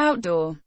outdoor.